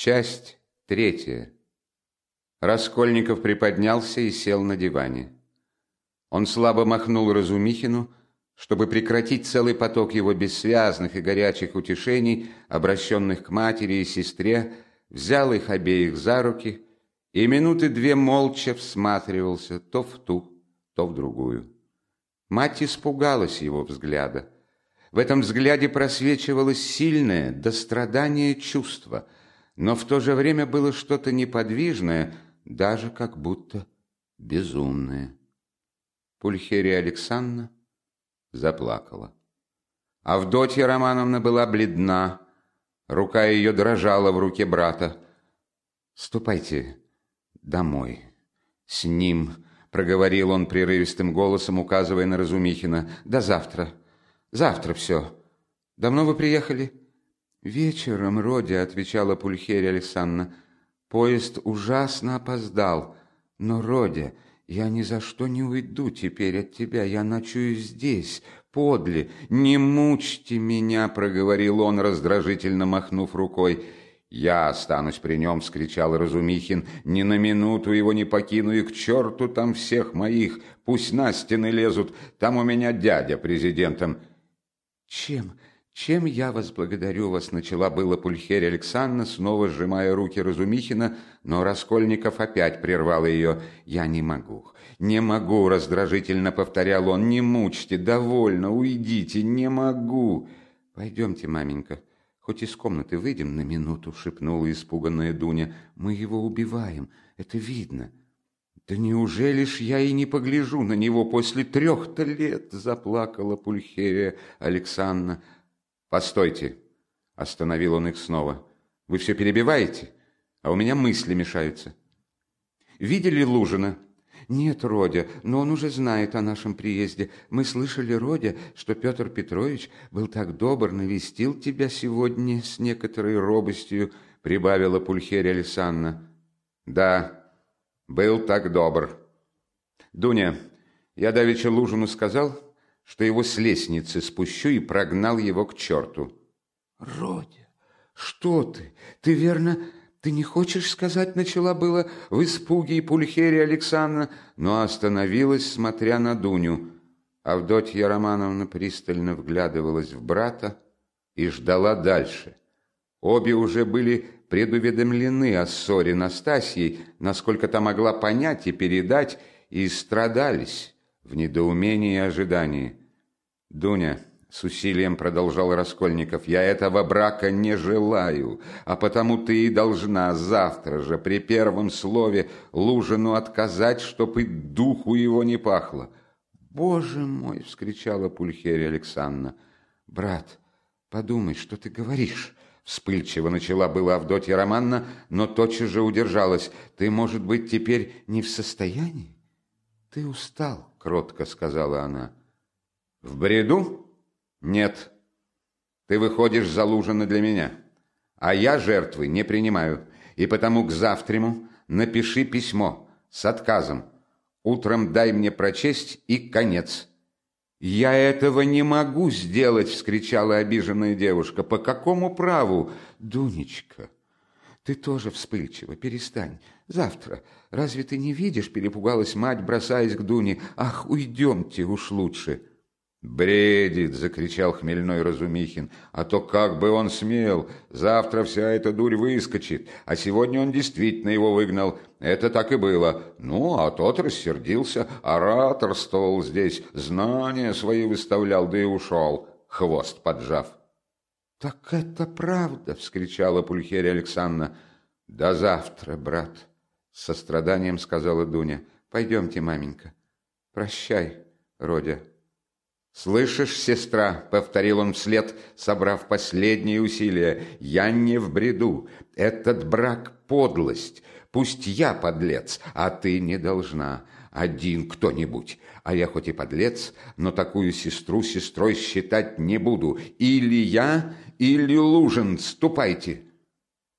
Часть третья. Раскольников приподнялся и сел на диване. Он слабо махнул Разумихину, чтобы прекратить целый поток его бессвязных и горячих утешений, обращенных к матери и сестре, взял их обеих за руки и минуты две молча всматривался то в ту, то в другую. Мать испугалась его взгляда. В этом взгляде просвечивалось сильное, до страдания чувство – но в то же время было что-то неподвижное, даже как будто безумное. Пульхерия Александровна заплакала. Авдотья Романовна была бледна, рука ее дрожала в руке брата. «Ступайте домой. С ним», — проговорил он прерывистым голосом, указывая на Разумихина. «До завтра. Завтра все. Давно вы приехали?» «Вечером, Родя», — отвечала Пульхерия Александровна, — «поезд ужасно опоздал. Но, Родя, я ни за что не уйду теперь от тебя, я ночую здесь, подле. Не мучьте меня», — проговорил он, раздражительно махнув рукой. «Я останусь при нем!» — вскричал Разумихин. «Ни на минуту его не покину, и к черту там всех моих! Пусть на стены лезут, там у меня дядя президентом!» «Чем? «Чем я вас благодарю вас?» — начала было Пульхерия Александровна, снова сжимая руки Разумихина, но Раскольников опять прервал ее. «Я не могу, не могу!» — раздражительно повторял он. «Не мучьте, довольно, уйдите, не могу!» «Пойдемте, маменька, хоть из комнаты выйдем на минуту», — шепнула испуганная Дуня. «Мы его убиваем, это видно». «Да неужели ж я и не погляжу на него после трех-то лет?» — заплакала Пульхерия Александровна. «Постойте!» – остановил он их снова. «Вы все перебиваете, а у меня мысли мешаются». «Видели Лужина?» «Нет, Родя, но он уже знает о нашем приезде. Мы слышали, Родя, что Петр Петрович был так добр, навестил тебя сегодня с некоторой робостью», — прибавила Пульхерия Александровна. «Да, был так добр. Дуня, я давеча Лужину сказал, что его с лестницы спущу и прогнал его к черту. «Родя, что ты? Ты верно... Ты не хочешь сказать, начала было в испуге и Пульхерия Александровна, но остановилась, смотря на Дуню. Авдотья Романовна пристально вглядывалась в брата и ждала дальше. Обе уже были предуведомлены о ссоре Настасьей, насколько та могла понять и передать, и страдались в недоумении и ожидании. «Дуня», — с усилием продолжал Раскольников, — «я этого брака не желаю, а потому ты и должна завтра же при первом слове Лужину отказать, чтоб и духу его не пахло». «Боже мой!» — вскричала Пульхерия Александровна. «Брат, подумай, что ты говоришь». Вспыльчиво начала была Авдотья Романна, но тотчас же удержалась. «Ты, может быть, теперь не в состоянии?» «Ты устал», — кротко сказала она. В бреду? Нет. Ты выходишь за Лужина для меня. А я жертвы не принимаю. И потому к завтраму напиши письмо с отказом. Утром дай мне прочесть и конец. «Я этого не могу сделать!» — вскричала обиженная девушка. «По какому праву?» «Дунечка, ты тоже вспыльчива, перестань. Завтра. Разве ты не видишь?» — перепугалась мать, бросаясь к Дуне. «Ах, уйдемте уж лучше!» «Бредит!» — закричал хмельной Разумихин. «А то как бы он смел! Завтра вся эта дурь выскочит, а сегодня он действительно его выгнал. Это так и было. Ну, а тот рассердился, ораторствовал здесь, знания свои выставлял, да и ушел, хвост поджав». «Так это правда!» — вскричала Пульхерия Александровна. «До завтра, брат!» — с состраданием сказала Дуня. «Пойдемте, маменька. Прощай, Родя». «Слышишь, сестра?» — повторил он вслед, собрав последние усилия. «Я не в бреду. Этот брак — подлость. Пусть я подлец, а ты не должна. Один кто-нибудь. А я хоть и подлец, но такую сестру сестрой считать не буду. Или я, или Лужин. Ступайте».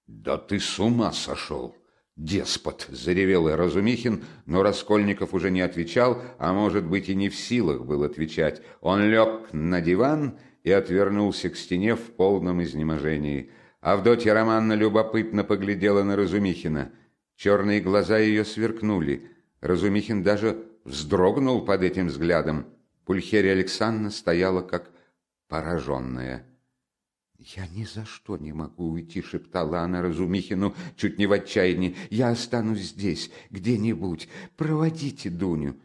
«Да ты с ума сошел!» «Деспот!» – заревел Разумихин, но Раскольников уже не отвечал, а может быть и не в силах был отвечать. Он лег на диван и отвернулся к стене в полном изнеможении. Авдотья Романна любопытно поглядела на Разумихина. Черные глаза ее сверкнули. Разумихин даже вздрогнул под этим взглядом. Пульхерия Александровна стояла как пораженная. «Я ни за что не могу уйти», — шептала она Разумихину, чуть не в отчаянии. «Я останусь здесь, где-нибудь. Проводите Дуню».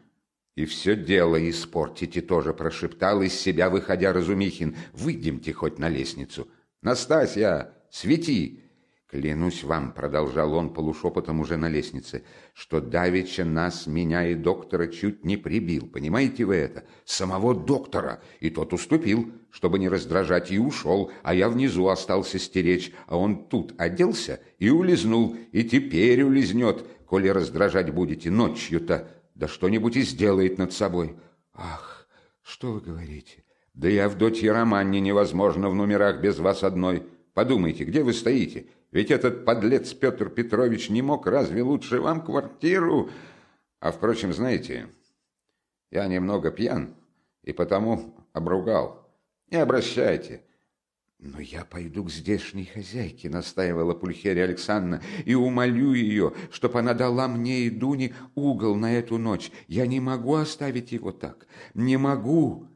«И все дело испортите тоже», — прошептал из себя, выходя Разумихин. «Выйдемте хоть на лестницу». «Настасья, свети!» «Клянусь вам», — продолжал он полушепотом уже на лестнице, «что давеча нас, меня и доктора чуть не прибил. Понимаете вы это? Самого доктора. И тот уступил, чтобы не раздражать, и ушел, а я внизу остался стеречь, а он тут оделся и улизнул, и теперь улизнет, коли раздражать будете ночью-то, да что-нибудь и сделает над собой». «Ах, что вы говорите?» «Да и Авдотье Романне невозможно в номерах без вас одной». Подумайте, где вы стоите? Ведь этот подлец Петр Петрович не мог разве лучше вам квартиру? А, впрочем, знаете, я немного пьян и потому обругал. Не обращайте. «Но я пойду к здешней хозяйке», — настаивала Пульхерия Александровна, «и умолю ее, чтоб она дала мне и Дуне угол на эту ночь. Я не могу оставить его так. Не могу».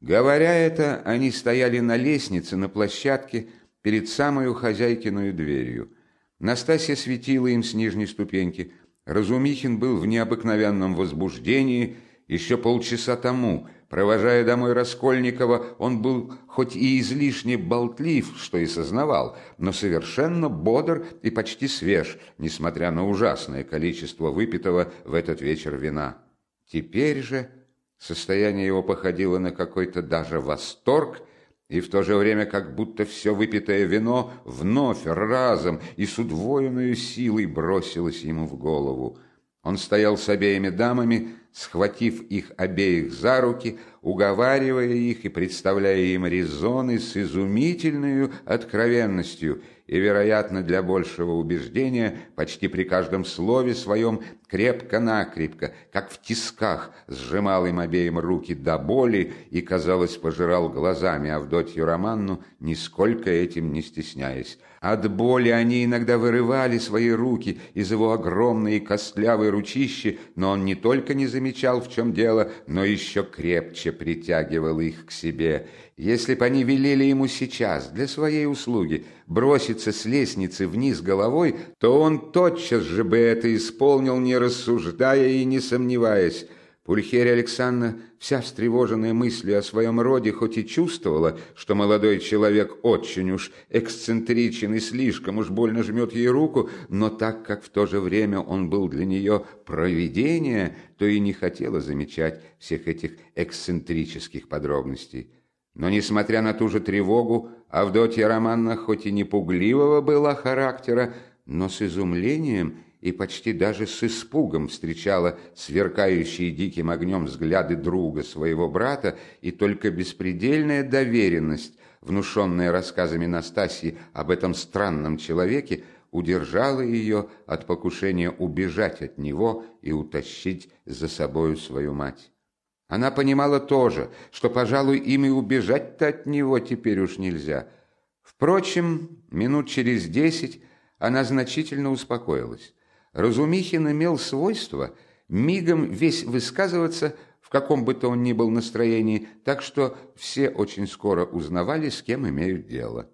Говоря это, они стояли на лестнице, на площадке, перед самую хозяйкиную дверью. Настасья светила им с нижней ступеньки. Разумихин был в необыкновенном возбуждении еще полчаса тому. Провожая домой Раскольникова, он был хоть и излишне болтлив, что и сознавал, но совершенно бодр и почти свеж, несмотря на ужасное количество выпитого в этот вечер вина. Теперь же состояние его походило на какой-то даже восторг – и в то же время как будто все выпитое вино вновь, разом и с удвоенной силой бросилось ему в голову. Он стоял с обеими дамами, схватив их обеих за руки, уговаривая их и представляя им резоны с изумительной откровенностью – и, вероятно, для большего убеждения, почти при каждом слове своем крепко-накрепко, как в тисках, сжимал им обеим руки до боли и, казалось, пожирал глазами Авдотью Романну, нисколько этим не стесняясь. От боли они иногда вырывали свои руки из его огромной и костлявой ручищи, но он не только не замечал, в чем дело, но еще крепче притягивал их к себе. Если бы они велели ему сейчас, для своей услуги, броситься с лестницы вниз головой, то он тотчас же бы это исполнил, не рассуждая и не сомневаясь. Пульхерия Александровна, вся встревоженная мыслью о своем роде, хоть и чувствовала, что молодой человек очень уж эксцентричен и слишком уж больно жмет ей руку, но так как в то же время он был для нее провидение, то и не хотела замечать всех этих эксцентрических подробностей. Но, несмотря на ту же тревогу, Авдотья Романна хоть и не пугливого была характера, но с изумлением и почти даже с испугом встречала сверкающие диким огнем взгляды друга своего брата, и только беспредельная доверенность, внушенная рассказами Настасьи об этом странном человеке, удержала ее от покушения убежать от него и утащить за собою свою мать. Она понимала тоже, что, пожалуй, им и убежать-то от него теперь уж нельзя. Впрочем, минут через десять она значительно успокоилась. Разумихин имел свойство мигом весь высказываться, в каком бы то он ни был настроении, так что все очень скоро узнавали, с кем имеют дело.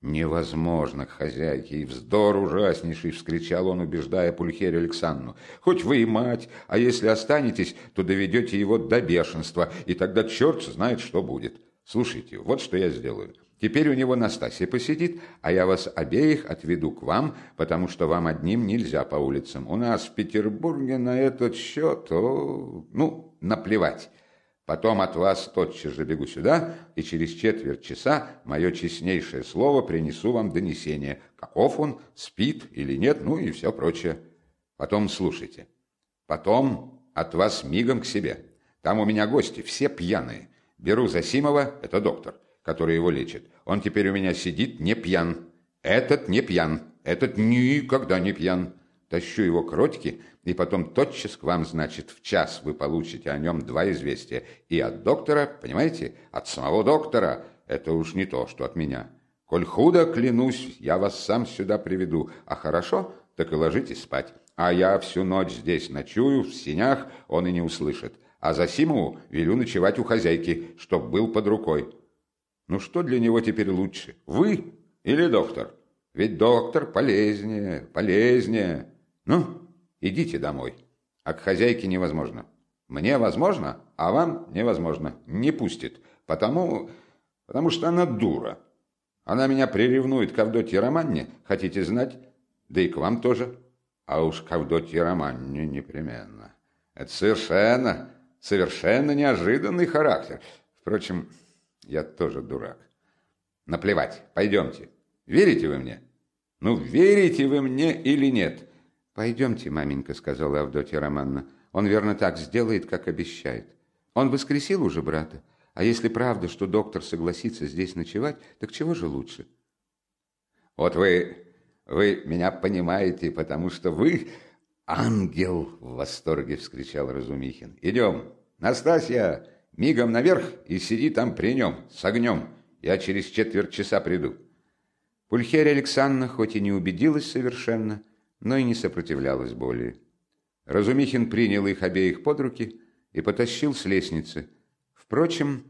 «Невозможно к хозяйке, и вздор ужаснейший!» — вскричал он, убеждая Пульхерию Александру. «Хоть вы и мать, а если останетесь, то доведете его до бешенства, и тогда черт знает, что будет. Слушайте, вот что я сделаю. Теперь у него Настасья посидит, а я вас обеих отведу к вам, потому что вам одним нельзя по улицам. У нас в Петербурге на этот счет, о, ну, наплевать. Потом от вас тотчас же бегу сюда, и через четверть часа мое честнейшее слово принесу вам донесение, каков он, спит или нет, ну и все прочее. Потом слушайте. Потом от вас мигом к себе. Там у меня гости, все пьяные. Беру Засимова, это доктор который его лечит. Он теперь у меня сидит не пьян. Этот не пьян. Этот никогда не пьян. Тащу его к Родьке, и потом тотчас к вам, значит, в час вы получите о нем два известия. И от доктора, понимаете, от самого доктора. Это уж не то, что от меня. Коль худо, клянусь, я вас сам сюда приведу, а хорошо, так и ложитесь спать. А я всю ночь здесь ночую, в синях, он и не услышит. А за Симу велю ночевать у хозяйки, чтоб был под рукой. Ну что для него теперь лучше, вы или доктор? Ведь доктор полезнее, полезнее. Ну, идите домой. А к хозяйке невозможно. Мне возможно, а вам невозможно. Не пустит. Потому, потому что она дура. Она меня приревнует к Авдотье Романне, хотите знать? Да и к вам тоже. А уж к Авдотье Романне непременно. Это совершенно, совершенно неожиданный характер. Впрочем, я тоже дурак. Наплевать, пойдемте. Верите вы мне? Ну, верите вы мне или нет? Пойдемте, маменька, сказала Авдотья Романна. Он верно так сделает, как обещает. Он воскресил уже брата. А если правда, что доктор согласится здесь ночевать, так чего же лучше? Вот вы, вы меня понимаете, потому что вы ангел, в восторге вскричал Разумихин. Идем, Настасья, мигом наверх и сиди там при нем, с огнем. Я через четверть часа приду. Пульхерия Александровна хоть и не убедилась совершенно, но и не сопротивлялась более. Разумихин принял их обеих под руки и потащил с лестницы, Впрочем,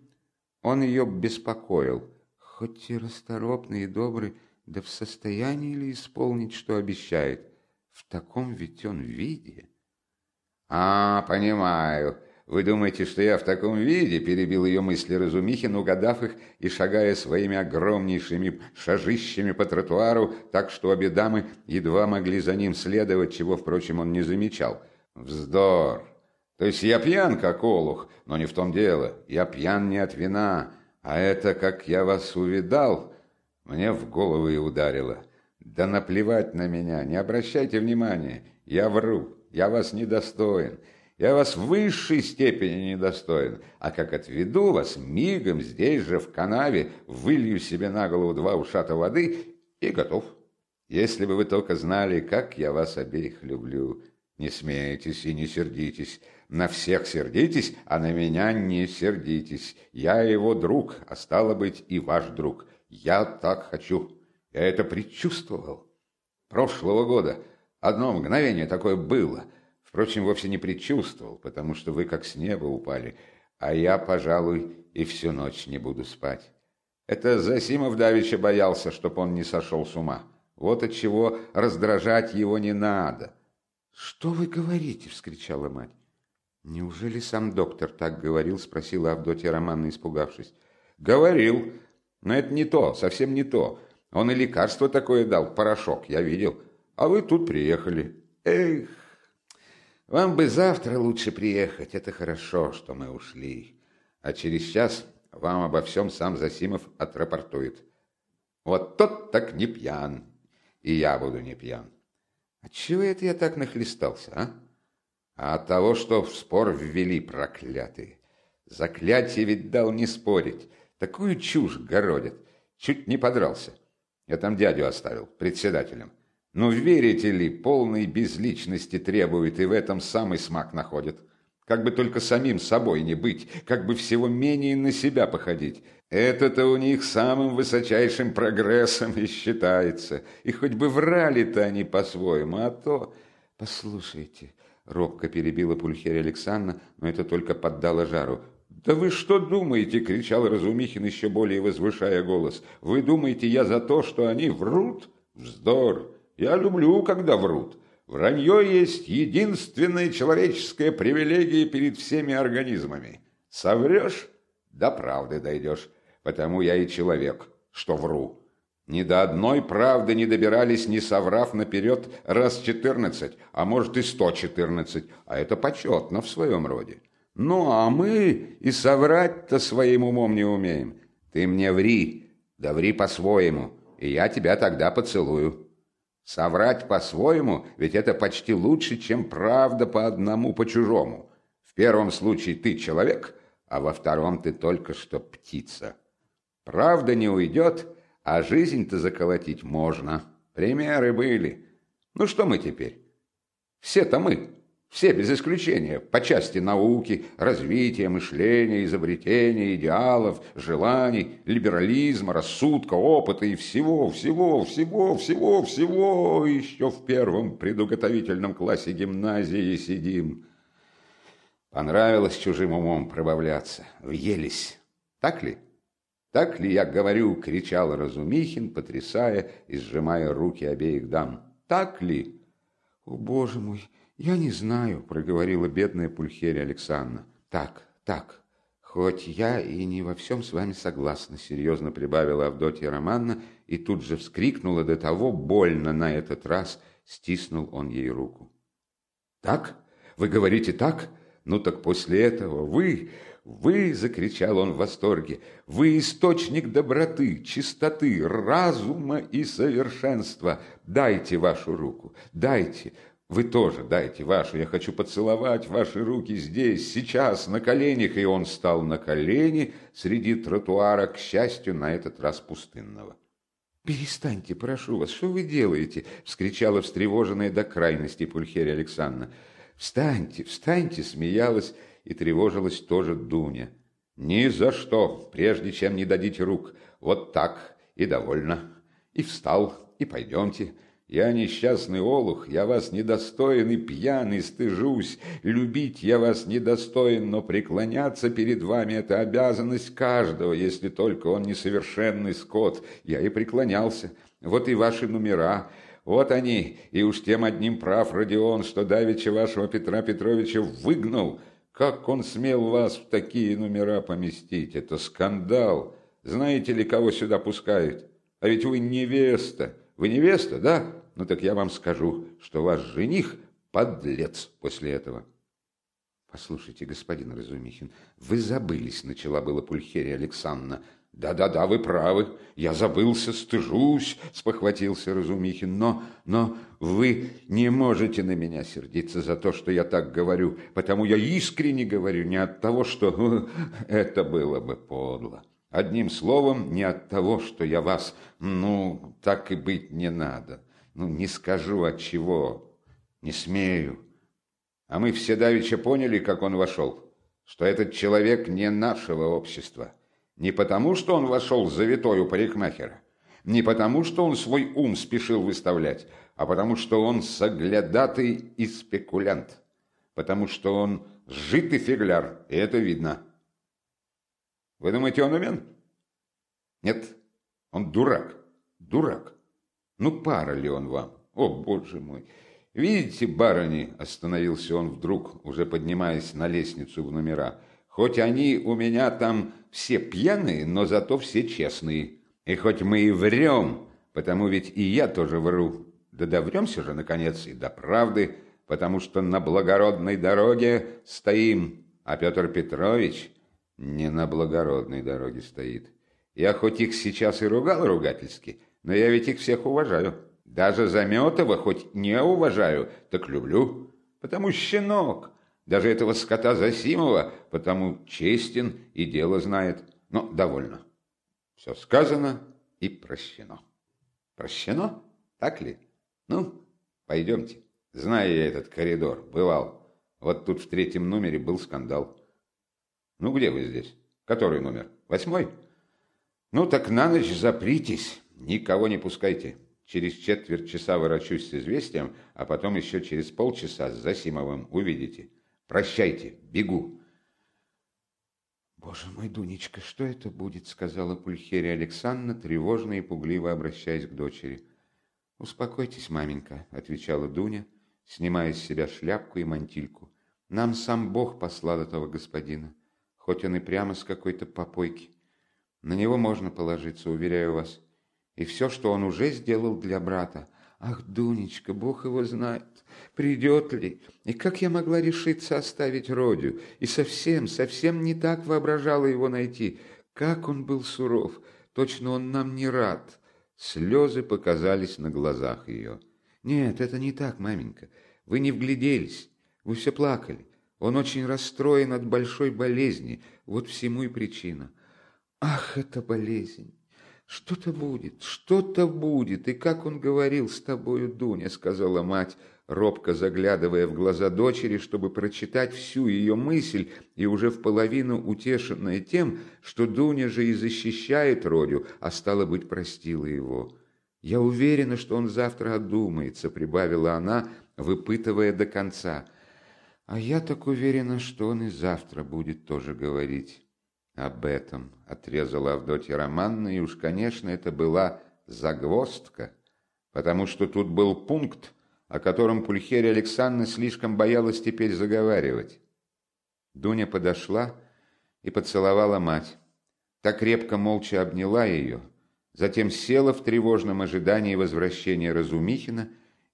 он ее беспокоил. Хоть и расторопный и добрый, да в состоянии ли исполнить, что обещает? В таком ведь он виде. «А, понимаю. Вы думаете, что я в таком виде?» – перебил ее мысли Разумихин, угадав их и шагая своими огромнейшими шажищами по тротуару, так что обе дамы едва могли за ним следовать, чего, впрочем, он не замечал. «Вздор! То есть я пьян, как олух, но не в том дело. Я пьян не от вина, а это, как я вас увидал, мне в голову и ударило. Да наплевать на меня, не обращайте внимания. Я вру, я вас недостоин. Я вас в высшей степени недостоин. А как отведу вас, мигом здесь же, в канаве, вылью себе на голову два ушата воды и готов. Если бы вы только знали, как я вас обеих люблю. Не смейтесь и не сердитесь. На всех сердитесь, а на меня не сердитесь. Я его друг, а стало быть и ваш друг. Я так хочу. Я это предчувствовал. Прошлого года одно мгновение такое было. Впрочем, вовсе не предчувствовал, потому что вы как с неба упали, а я, пожалуй, и всю ночь не буду спать. Это Засимов давеча боялся, чтоб он не сошел с ума. Вот от чего раздражать его не надо. «Что вы говорите?» — вскричала мать. «Неужели сам доктор так говорил?» – спросила Авдотья Романна, испугавшись. «Говорил. Но это не то, совсем не то. Он и лекарство такое дал, порошок, я видел. А вы тут приехали. Эх, вам бы завтра лучше приехать. Это хорошо, что мы ушли. А через час вам обо всем сам Засимов отрапортует. Вот тот так не пьян, и я буду не пьян. Отчего это я так нахлестался, а?» а от того, что в спор ввели проклятые. Заклятие ведь дал не спорить. Такую чушь городят. Чуть не подрался. Я там дядю оставил, председателем. Но верите ли, полной безличности требует и в этом самый смак находит. Как бы только самим собой не быть, как бы всего менее на себя походить. Это-то у них самым высочайшим прогрессом и считается. И хоть бы врали-то они по-своему, а то... Послушайте, Робко перебила Пульхерия Александровна, но это только поддало жару. «Да вы что думаете?» – кричал Разумихин, еще более возвышая голос. «Вы думаете, я за то, что они врут? Вздор! Я люблю, когда врут. Вранье есть единственная человеческая привилегия перед всеми организмами. Соврешь – до правды дойдешь. Потому я и человек, что вру. Ни до одной правды не добирались, не соврав наперед раз четырнадцать, а может и сто четырнадцать, а это почетно в своем роде. Ну, а мы и соврать-то своим умом не умеем. Ты мне ври, да ври по-своему, и я тебя тогда поцелую. Соврать по-своему, ведь это почти лучше, чем правда по одному, по-чужому. В первом случае ты человек, а во втором ты только что птица. Правда не уйдет, а жизнь-то заколотить можно. Примеры были. Ну что мы теперь? Все-то мы. Все без исключения, по части науки, развития, мышления, изобретения, идеалов, желаний, либерализма, рассудка, опыта и всего, всего, всего, всего, всего. Еще в первом предуготовительном классе гимназии сидим. Понравилось чужим умом пробавляться, въелись. Так ли? Так ли я говорю, кричал Разумихин, потрясая и сжимая руки обеих дам. Так ли? О, боже мой! «Я не знаю», — проговорила бедная Пульхерия Александровна. «Так, так, хоть я и не во всем с вами согласна», — серьезно прибавила Авдотья Романна и тут же вскрикнула до того больно на этот раз, стиснул он ей руку. «Так? Вы говорите так? Ну так после этого вы, вы, — закричал он в восторге, — вы источник доброты, чистоты, разума и совершенства. Дайте вашу руку, дайте, вы тоже дайте вашу, я хочу поцеловать ваши руки здесь, сейчас, на коленях. И он стал на колени среди тротуара, к счастью, на этот раз пустынного. «Перестаньте, прошу вас, что вы делаете?» — вскричала встревоженная до крайности Пульхерия Александровна. «Встаньте, встаньте!» — смеялась и тревожилась тоже Дуня. «Ни за что, прежде чем не дадите рук. Вот так, и довольно. И встал, и пойдемте». Я несчастный олух, я вас недостоин и пьяный, стыжусь. Любить я вас недостоин, но преклоняться перед вами — это обязанность каждого, если только он несовершенный скот. Я и преклонялся. Вот и ваши номера. Вот они, и уж тем одним прав Родион, что давеча вашего Петра Петровича выгнал. Как он смел вас в такие номера поместить? Это скандал. Знаете ли, кого сюда пускают? А ведь вы невеста. Вы невеста, да? Ну так я вам скажу, что ваш жених подлец после этого. Послушайте, господин Разумихин, вы забылись, начала была Пульхерия Александровна. Да-да-да, вы правы. Я забылся, стыжусь, спохватился Разумихин. Но, но вы не можете на меня сердиться за то, что я так говорю, потому я искренне говорю не от того, что это было бы подло. Одним словом, не от того, что я вас, ну, так и быть не надо. Ну, не скажу от чего, не смею. А мы все давеча поняли, как он вошел, что этот человек не нашего общества. Не потому, что он вошел завитой у парикмахера, не потому, что он свой ум спешил выставлять, а потому, что он соглядатый и спекулянт, потому что он житый фигляр, и это видно. Вы думаете, он умен? Нет, он дурак, дурак. Ну, пара ли он вам? О, боже мой! Видите, барыни, остановился он вдруг, уже поднимаясь на лестницу в номера, хоть они у меня там все пьяные, но зато все честные. И хоть мы и врем, потому ведь и я тоже вру, да довремся же, наконец, и до правды, потому что на благородной дороге стоим, а Петр Петрович не на благородной дороге стоит. Я хоть их сейчас и ругал ругательски, но я ведь их всех уважаю. Даже Заметова хоть не уважаю, так люблю. Потому щенок. Даже этого скота Засимова, потому честен и дело знает. Но довольно. Все сказано и прощено. Прощено? Так ли? Ну, пойдемте. Знаю я этот коридор, бывал. Вот тут в третьем номере был скандал. Ну, где вы здесь? Который номер? Восьмой? Ну, так на ночь запритесь. Никого не пускайте. Через четверть часа ворочусь с известием, а потом еще через полчаса с Засимовым увидите. Прощайте, бегу. «Боже мой, Дунечка, что это будет?» — сказала Пульхерия Александровна, тревожно и пугливо обращаясь к дочери. «Успокойтесь, маменька», — отвечала Дуня, снимая с себя шляпку и мантильку. «Нам сам Бог послал этого господина, хоть он и прямо с какой-то попойки. На него можно положиться, уверяю вас и все, что он уже сделал для брата. Ах, Дунечка, Бог его знает, придет ли, и как я могла решиться оставить Родю, и совсем, совсем не так воображала его найти. Как он был суров, точно он нам не рад. Слезы показались на глазах ее. Нет, это не так, маменька, вы не вгляделись, вы все плакали. Он очень расстроен от большой болезни, вот всему и причина. Ах, эта болезнь! «Что-то будет, что-то будет, и как он говорил с тобою, Дуня», — сказала мать, робко заглядывая в глаза дочери, чтобы прочитать всю ее мысль, и уже в половину утешенная тем, что Дуня же и защищает Родю, а стало быть, простила его. «Я уверена, что он завтра одумается», — прибавила она, выпытывая до конца. «А я так уверена, что он и завтра будет тоже говорить». Об этом отрезала Авдотья Романна, и уж, конечно, это была загвоздка, потому что тут был пункт, о котором Пульхерия Александровна слишком боялась теперь заговаривать. Дуня подошла и поцеловала мать. Так крепко молча обняла ее, затем села в тревожном ожидании возвращения Разумихина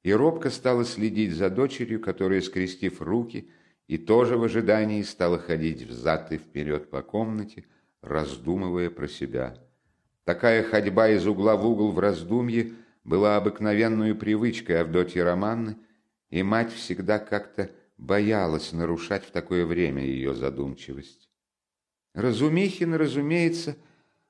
и робко стала следить за дочерью, которая, скрестив руки, и тоже в ожидании стала ходить взад и вперед по комнате, раздумывая про себя. Такая ходьба из угла в угол в раздумье была обыкновенной привычкой Авдотьи Романны, и мать всегда как-то боялась нарушать в такое время ее задумчивость. Разумихин, разумеется,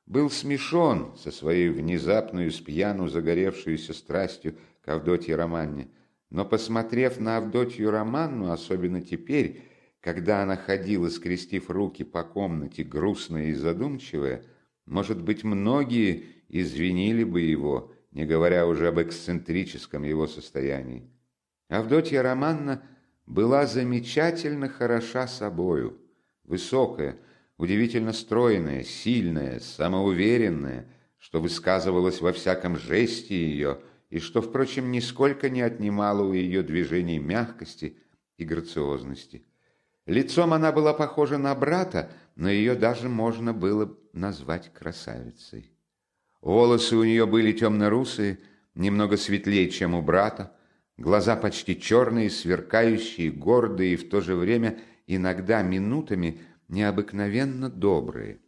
был смешон со своей внезапную спьяну загоревшуюся страстью к Авдотье Романне, но, посмотрев на Авдотью Романну, особенно теперь, когда она ходила, скрестив руки по комнате, грустная и задумчивая, может быть, многие извинили бы его, не говоря уже об эксцентрическом его состоянии. Авдотья Романна была замечательно хороша собою, высокая, удивительно стройная, сильная, самоуверенная, что высказывалось во всяком жесте ее – и что, впрочем, нисколько не отнимало у ее движений мягкости и грациозности. Лицом она была похожа на брата, но ее даже можно было назвать красавицей. Волосы у нее были темно-русые, немного светлее, чем у брата, глаза почти черные, сверкающие, гордые и в то же время иногда минутами необыкновенно добрые.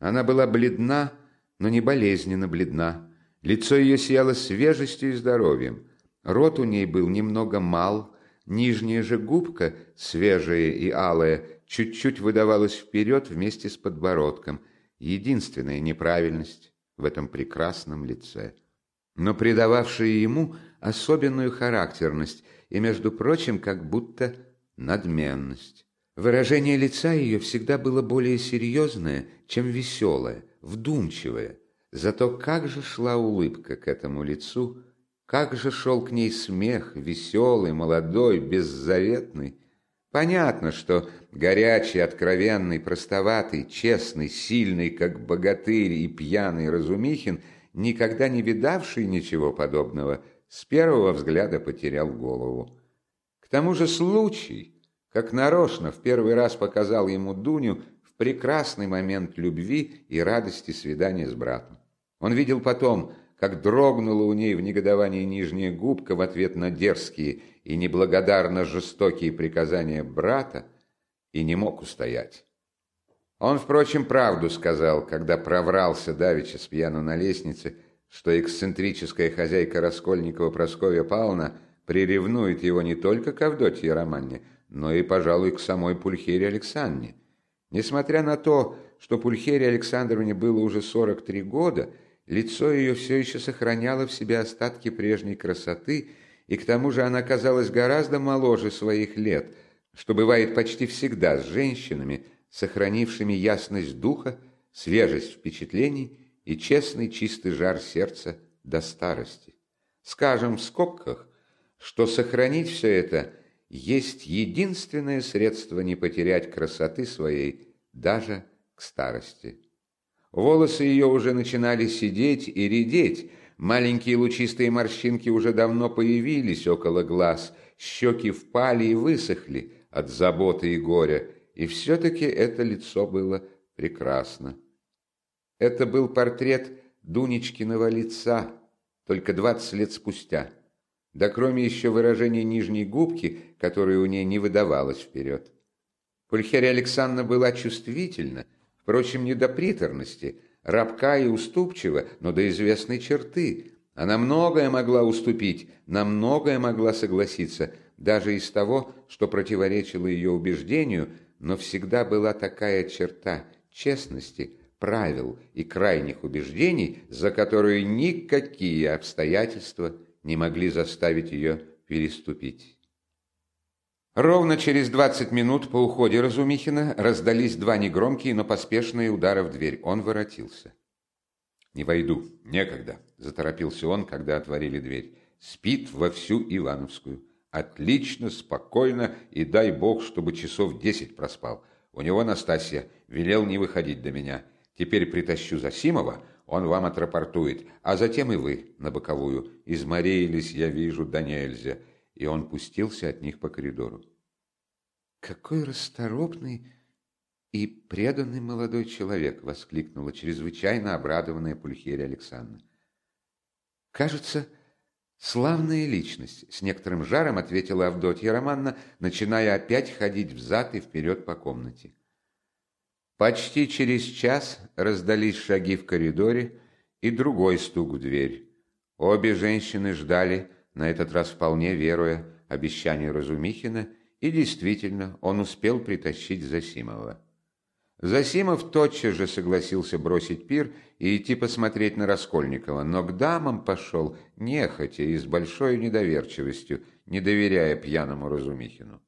Она была бледна, но не болезненно бледна, Лицо ее сияло свежестью и здоровьем. Рот у ней был немного мал, нижняя же губка, свежая и алая, чуть-чуть выдавалась вперед вместе с подбородком. Единственная неправильность в этом прекрасном лице. Но придававшая ему особенную характерность и, между прочим, как будто надменность. Выражение лица ее всегда было более серьезное, чем веселое, вдумчивое. Зато как же шла улыбка к этому лицу, как же шел к ней смех, веселый, молодой, беззаветный. Понятно, что горячий, откровенный, простоватый, честный, сильный, как богатырь и пьяный Разумихин, никогда не видавший ничего подобного, с первого взгляда потерял голову. К тому же случай, как нарочно в первый раз показал ему Дуню в прекрасный момент любви и радости свидания с братом. Он видел потом, как дрогнула у ней в негодовании нижняя губка в ответ на дерзкие и неблагодарно жестокие приказания брата, и не мог устоять. Он, впрочем, правду сказал, когда проврался давеча с пьяну на лестнице, что эксцентрическая хозяйка Раскольникова Прасковья Павловна приревнует его не только к Авдотье Романне, но и, пожалуй, к самой Пульхере Александре. Несмотря на то, что Пульхере Александровне было уже 43 года, Лицо ее все еще сохраняло в себе остатки прежней красоты, и к тому же она казалась гораздо моложе своих лет, что бывает почти всегда с женщинами, сохранившими ясность духа, свежесть впечатлений и честный чистый жар сердца до старости. Скажем в скобках, что сохранить все это есть единственное средство не потерять красоты своей даже к старости. Волосы ее уже начинали сидеть и редеть, маленькие лучистые морщинки уже давно появились около глаз, щеки впали и высохли от заботы и горя, и все-таки это лицо было прекрасно. Это был портрет Дунечкиного лица, только двадцать лет спустя. Да кроме еще выражения нижней губки, которое у ней не выдавалось вперед. Пульхерия Александровна была чувствительна, Впрочем, не до приторности, рабка и уступчива, но до известной черты. Она многое могла уступить, на многое могла согласиться, даже из того, что противоречило ее убеждению, но всегда была такая черта честности, правил и крайних убеждений, за которые никакие обстоятельства не могли заставить ее переступить. Ровно через двадцать минут по уходе Разумихина раздались два негромкие, но поспешные удара в дверь. Он воротился. «Не войду, некогда», – заторопился он, когда отворили дверь. «Спит во всю Ивановскую. Отлично, спокойно, и дай бог, чтобы часов десять проспал. У него Настасья велел не выходить до меня. Теперь притащу Засимова, он вам отрапортует, а затем и вы на боковую. Изморились, я вижу, да нельзя» и он пустился от них по коридору. «Какой расторопный и преданный молодой человек!» — воскликнула чрезвычайно обрадованная Пульхерия Александровна. «Кажется, славная личность!» — с некоторым жаром ответила Авдотья Романна, начиная опять ходить взад и вперед по комнате. Почти через час раздались шаги в коридоре и другой стук в дверь. Обе женщины ждали, на этот раз вполне веруя обещанию Разумихина, и действительно он успел притащить Засимова. Засимов тотчас же согласился бросить пир и идти посмотреть на Раскольникова, но к дамам пошел нехотя и с большой недоверчивостью, не доверяя пьяному Разумихину.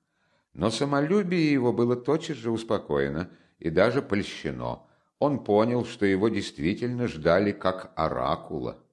Но самолюбие его было тотчас же успокоено и даже польщено. Он понял, что его действительно ждали как оракула.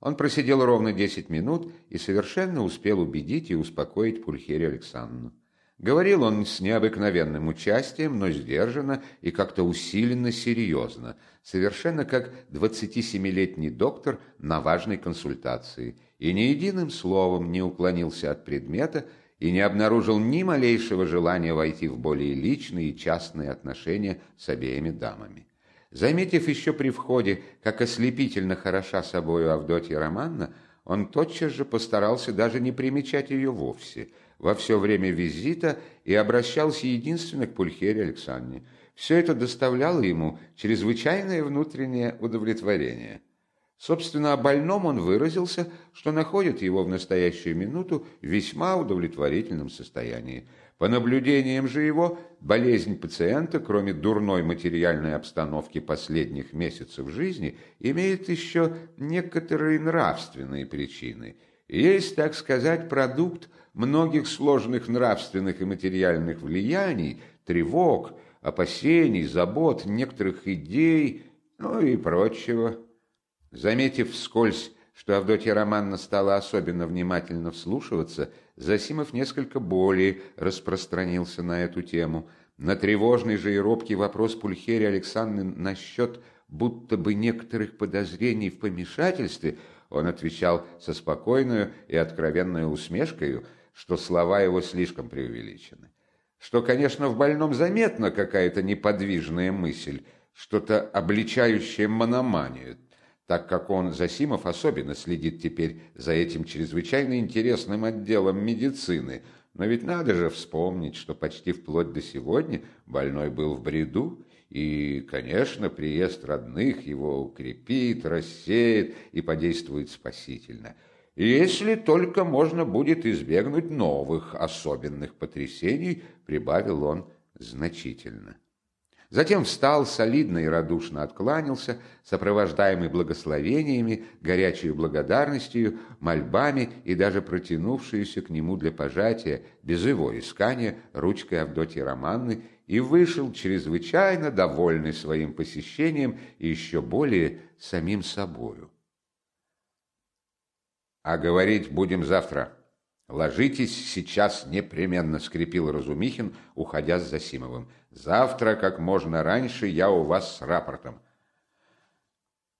Он просидел ровно десять минут и совершенно успел убедить и успокоить Пульхерию Александровну. Говорил он с необыкновенным участием, но сдержанно и как-то усиленно серьезно, совершенно как 27-летний доктор на важной консультации, и ни единым словом не уклонился от предмета и не обнаружил ни малейшего желания войти в более личные и частные отношения с обеими дамами. Заметив еще при входе, как ослепительно хороша собою Авдотья Романна, он тотчас же постарался даже не примечать ее вовсе во все время визита и обращался единственно к Пульхере Александре. Все это доставляло ему чрезвычайное внутреннее удовлетворение. Собственно, о больном он выразился, что находит его в настоящую минуту в весьма удовлетворительном состоянии. По наблюдениям же его, болезнь пациента, кроме дурной материальной обстановки последних месяцев жизни, имеет еще некоторые нравственные причины. Есть, так сказать, продукт многих сложных нравственных и материальных влияний, тревог, опасений, забот, некоторых идей, ну и прочего. Заметив вскользь, что Авдотья Романна стала особенно внимательно вслушиваться, Засимов несколько более распространился на эту тему. На тревожный же и робкий вопрос Пульхерии Александры насчет будто бы некоторых подозрений в помешательстве он отвечал со спокойной и откровенной усмешкой, что слова его слишком преувеличены. Что, конечно, в больном заметна какая-то неподвижная мысль, что-то обличающее мономанию, так как он, Засимов, особенно следит теперь за этим чрезвычайно интересным отделом медицины. Но ведь надо же вспомнить, что почти вплоть до сегодня больной был в бреду, и, конечно, приезд родных его укрепит, рассеет и подействует спасительно. Если только можно будет избегнуть новых особенных потрясений, прибавил он значительно. Затем встал, солидно и радушно откланялся, сопровождаемый благословениями, горячей благодарностью, мольбами и даже протянувшуюся к нему для пожатия, без его искания, ручкой Авдотьи Романны, и вышел чрезвычайно довольный своим посещением и еще более самим собою. «А говорить будем завтра. Ложитесь сейчас непременно», — скрипел Разумихин, уходя с Засимовым. Завтра, как можно раньше, я у вас с рапортом.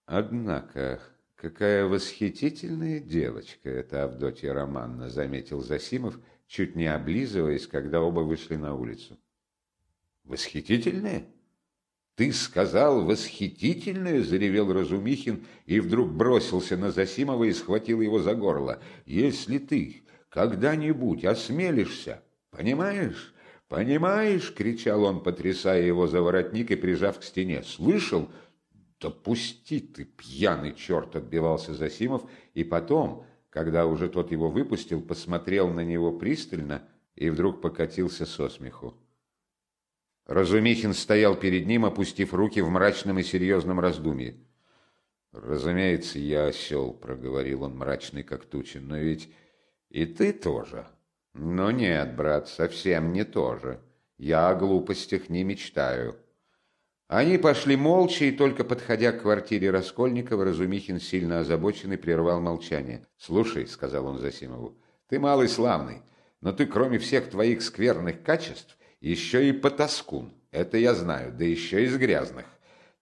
Однако, какая восхитительная девочка эта Авдотья Романна, заметил Засимов, чуть не облизываясь, когда оба вышли на улицу. Восхитительная? «Ты сказал восхитительное!» – заревел Разумихин и вдруг бросился на Засимова и схватил его за горло. «Если ты когда-нибудь осмелишься, понимаешь, «Понимаешь?» — кричал он, потрясая его за воротник и прижав к стене. «Слышал?» «Да пусти ты, пьяный черт!» — отбивался Засимов, и потом, когда уже тот его выпустил, посмотрел на него пристально и вдруг покатился со смеху. Разумихин стоял перед ним, опустив руки в мрачном и серьезном раздумье. «Разумеется, я осел», — проговорил он мрачный, как туча, — «но ведь и ты тоже». «Ну нет, брат, совсем не тоже. Я о глупостях не мечтаю». Они пошли молча, и только подходя к квартире Раскольникова, Разумихин, сильно озабоченный, прервал молчание. «Слушай», — сказал он Засимову, — «ты малый славный, но ты, кроме всех твоих скверных качеств, еще и потаскун. Это я знаю, да еще из грязных.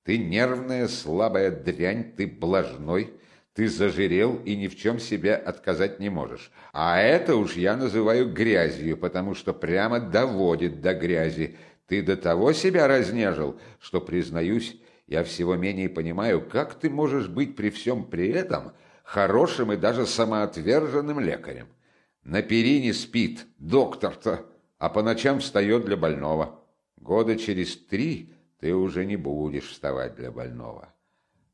Ты нервная, слабая дрянь, ты блажной, ты зажирел и ни в чем себе отказать не можешь. А это уж я называю грязью, потому что прямо доводит до грязи. Ты до того себя разнежил, что, признаюсь, я всего менее понимаю, как ты можешь быть при всем при этом хорошим и даже самоотверженным лекарем. На перине спит доктор-то, а по ночам встает для больного. Года через три ты уже не будешь вставать для больного.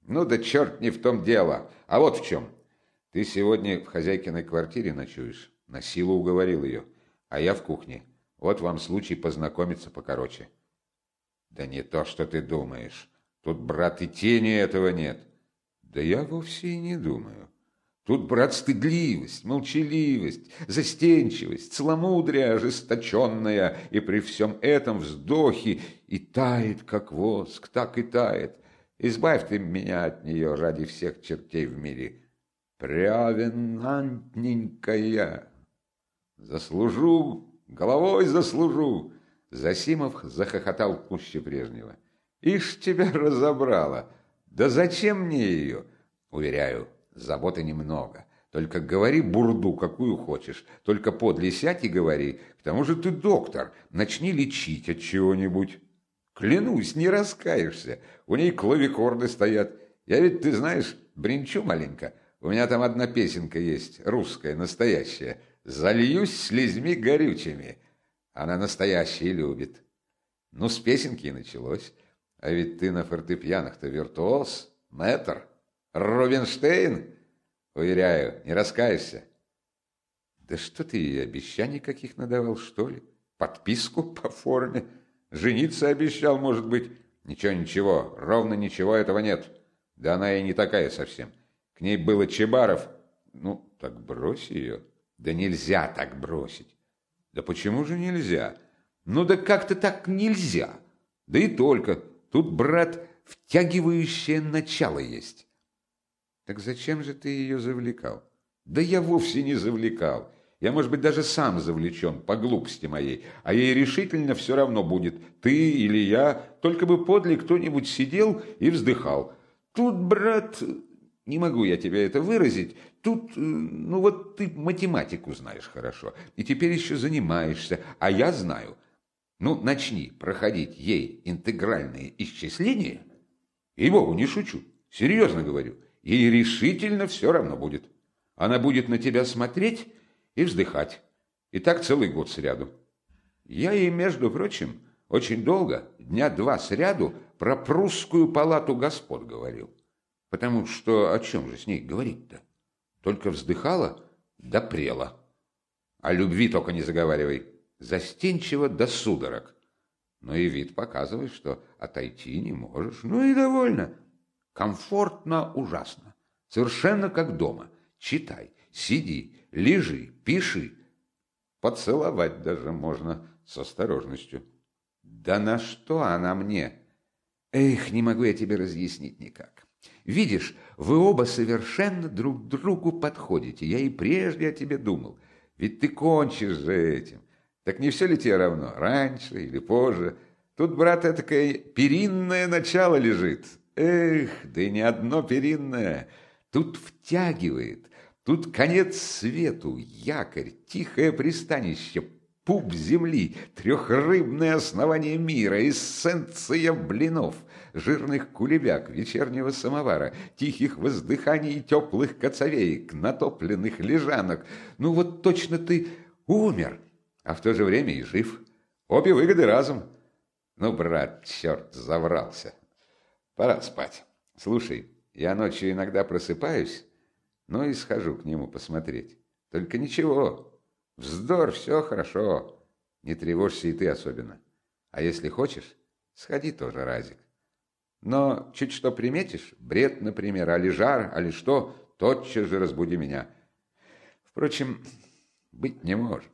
Ну да черт не в том дело, а вот в чем. Ты сегодня в хозяйкиной квартире ночуешь, на силу уговорил ее, а я в кухне. Вот вам случай познакомиться покороче. Да не то, что ты думаешь. Тут, брат, и тени этого нет. Да я вовсе и не думаю. Тут, брат, стыдливость, молчаливость, застенчивость, целомудрие ожесточенная, и при всем этом вздохи, и тает, как воск, так и тает. Избавь ты меня от нее ради всех чертей в мире. Прявенантненькая. Заслужу Головой заслужу!» Засимов захохотал пуще прежнего. «Ишь тебя разобрала! Да зачем мне ее?» «Уверяю, заботы немного. Только говори бурду, какую хочешь. Только подле и говори. К тому же ты доктор. Начни лечить от чего-нибудь. Клянусь, не раскаешься. У ней клавикорды стоят. Я ведь, ты знаешь, бренчу маленько. У меня там одна песенка есть, русская, настоящая. Зальюсь слезьми горючими. Она настоящие любит. Ну, с песенки и началось. А ведь ты на фортепианах-то виртуоз, мэтр, Рубинштейн. Уверяю, не раскаешься. Да что ты обещаний каких надавал, что ли? Подписку по форме? Жениться обещал, может быть? Ничего, ничего, ровно ничего этого нет. Да она и не такая совсем. К ней было Чебаров. Ну, так брось ее. Да нельзя так бросить. Да почему же нельзя? Ну да как-то так нельзя. Да и только. Тут, брат, втягивающее начало есть. Так зачем же ты ее завлекал? Да я вовсе не завлекал. Я, может быть, даже сам завлечен по глупости моей, а ей решительно все равно будет, ты или я, только бы подле кто-нибудь сидел и вздыхал. Тут, брат, не могу я тебе это выразить. Тут, э, ну вот ты математику знаешь хорошо, и теперь еще занимаешься, а я знаю. Ну, начни проходить ей интегральные исчисления, и богу не шучу, серьезно говорю, ей решительно все равно будет. Она будет на тебя смотреть и вздыхать. И так целый год сряду. Я ей, между прочим, очень долго, дня два сряду, про прусскую палату господ говорил. Потому что о чем же с ней говорить-то? Только вздыхала да прела. О любви только не заговаривай. Застенчиво до судорог. Но и вид показывает, что отойти не можешь. Ну и довольно. Комфортно ужасно. Совершенно как дома. Читай, сиди, лежи, пиши. Поцеловать даже можно с осторожностью. Да на что она мне? Эх, не могу я тебе разъяснить никак. Видишь, вы оба совершенно друг другу подходите. Я и прежде о тебе думал. Ведь ты кончишь же этим. Так не все ли тебе равно, раньше или позже? Тут, брат, такое перинное начало лежит. Эх, да и не одно перинное. Тут втягивает. Тут конец свету, якорь, тихое пристанище, пуп земли, трехрыбное основание мира, эссенция блинов, жирных кулебяк, вечернего самовара, тихих воздыханий и теплых коцовеек, натопленных лежанок. Ну вот точно ты умер, а в то же время и жив. Обе выгоды разом. Ну, брат, черт, заврался. Пора спать. Слушай, я ночью иногда просыпаюсь, но и схожу к нему посмотреть. Только ничего, Вздор, все хорошо. Не тревожься и ты особенно. А если хочешь, сходи тоже разик. Но чуть что приметишь, бред, например, али жар, али что, тотчас же разбуди меня. Впрочем, быть не может.